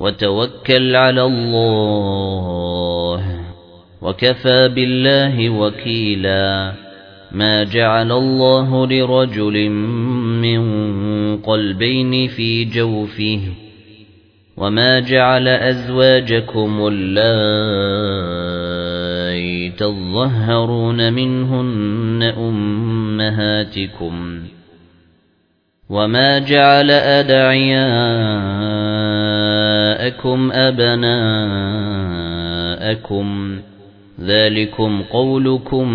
وتوكل على الله وكفى بالله وكيلا ما جعل الله لرجل من قلبين في جوفه وما جعل أزواجكم اللائي تظهرون منهن أمهاتكم وما جعل أدعياءكم أبناءكم ذلكم قولكم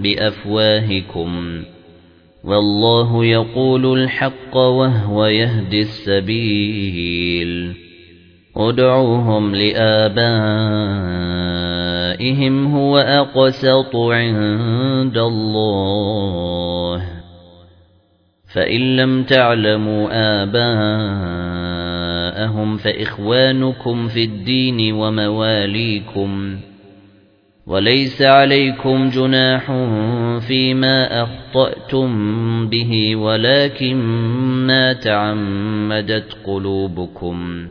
بأفواهكم والله يقول الحق وهو يهدي السبيل ادعوهم لآبائهم هو أقسط عند الله فإن لم تعلموا آباءهم فإخوانكم في الدين ومواليكم وليس عليكم جناح فيما أخطأتم به ولكن ما تعمدت قلوبكم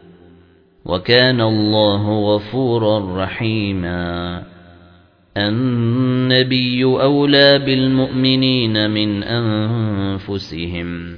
وكان الله غفورا رحيما النبي أولى بالمؤمنين من أنفسهم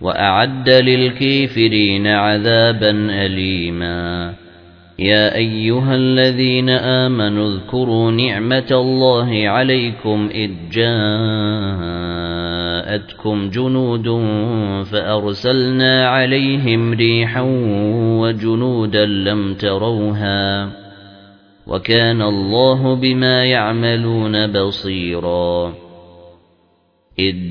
وأعد للكافرين عذابا أليما. يا أيها الذين آمنوا اذكروا نعمة الله عليكم إذ جاءتكم جنود فأرسلنا عليهم ريحا وجنودا لم تروها. وكان الله بما يعملون بصيرا. إذ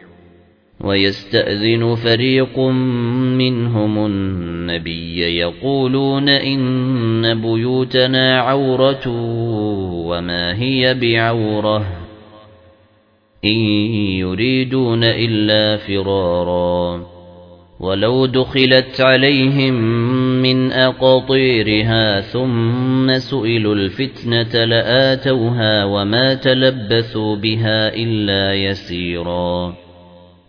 ويستأذن فريق منهم النبي يقولون إن بيوتنا عورة وما هي بعورة إن يريدون إلا فرارا ولو دخلت عليهم من أقطيرها ثم سئلوا الفتنة لآتوها وما تلبثوا بها إلا يسيرا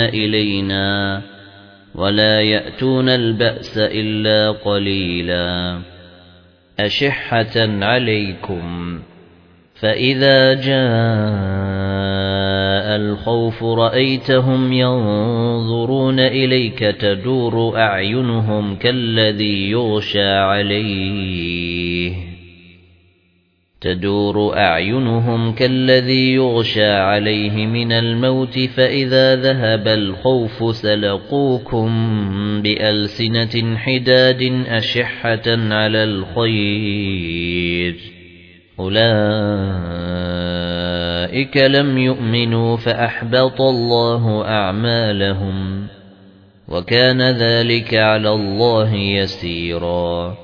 إلينا ولا يأتون البأس إلا قليلا أشحة عليكم فإذا جاء الخوف رأيتهم ينظرون إليك تدور أعينهم كالذي يغشى عليه تدور أعينهم كالذي يغشى عليه من الموت فإذا ذهب الخوف سلقوكم بألسنة حداد أشحة على الخير. أولئك لم يؤمنوا فأحبط الله أعمالهم وكان ذلك على الله يسيرا.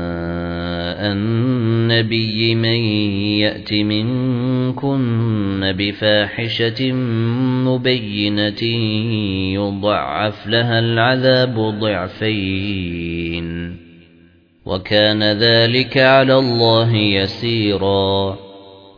النبي من يأت منكن بفاحشة مبينة يضعف لها العذاب ضعفين. وكان ذلك على الله يسيراً.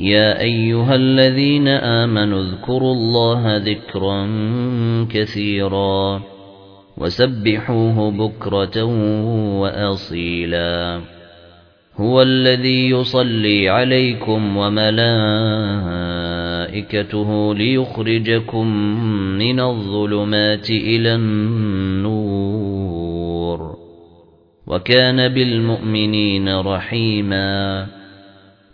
يا أيها الذين آمنوا اذكروا الله ذكرا كثيرا وسبحوه بكرة وأصيلا. هو الذي يصلي عليكم وملائكته ليخرجكم من الظلمات إلى النور. وكان بالمؤمنين رحيما.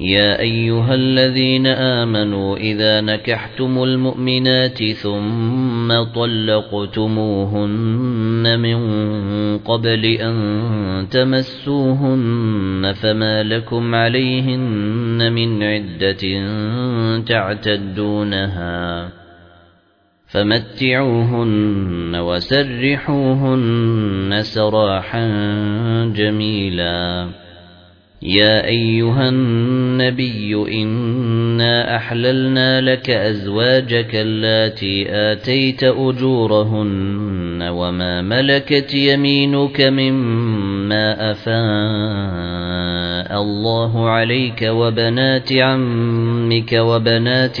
يا أيها الذين آمنوا إذا نكحتم المؤمنات ثم طلقتموهن من قبل أن تمسوهن فما لكم عليهن من عدة تعتدونها فمتعوهن وسرحوهن سراحا جميلا يا أيها النبي إنا أحللنا لك أزواجك اللاتي آتيت أجورهن وما ملكت يمينك مما أفاء الله عليك وبنات عمك وبنات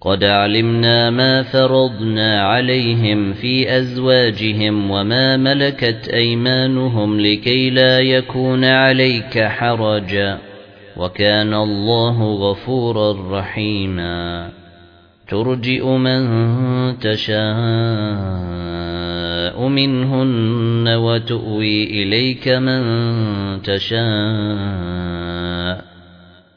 قد علمنا ما فرضنا عليهم في أزواجهم وما ملكت أيمانهم لكي لا يكون عليك حرجاً وكان الله غفورا رحيما ترجئ من تشاء منهن وتؤوي إليك من تشاء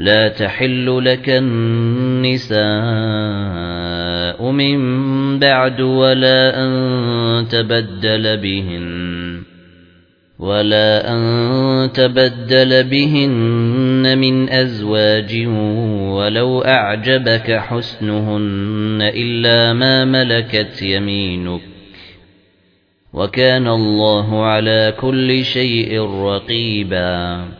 لا تحل لك النساء من بعد ولا أن تبدل بهن ولا أن تبدل بهن من أزواج ولو أعجبك حسنهن إلا ما ملكت يمينك. وكان الله على كل شيء رقيباً.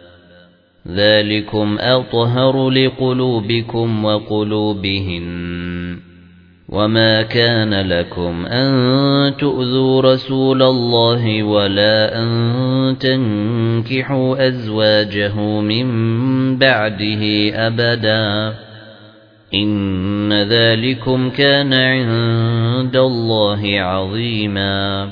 ذلكم أطهر لقلوبكم وقلوبهن وما كان لكم أن تؤذوا رسول الله ولا أن تنكحوا أزواجه من بعده أبدا إن ذلكم كان عند الله عظيماً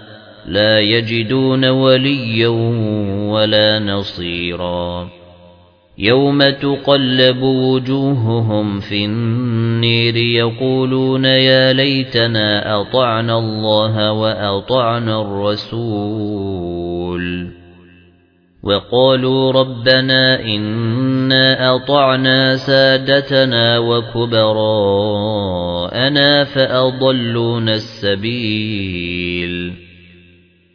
لا يجدون وليا ولا نصيرا. يوم تقلب وجوههم في النير يقولون يا ليتنا أطعنا الله وأطعنا الرسول. وقالوا ربنا إنا أطعنا سادتنا وكبراءنا فأضلونا السبيل.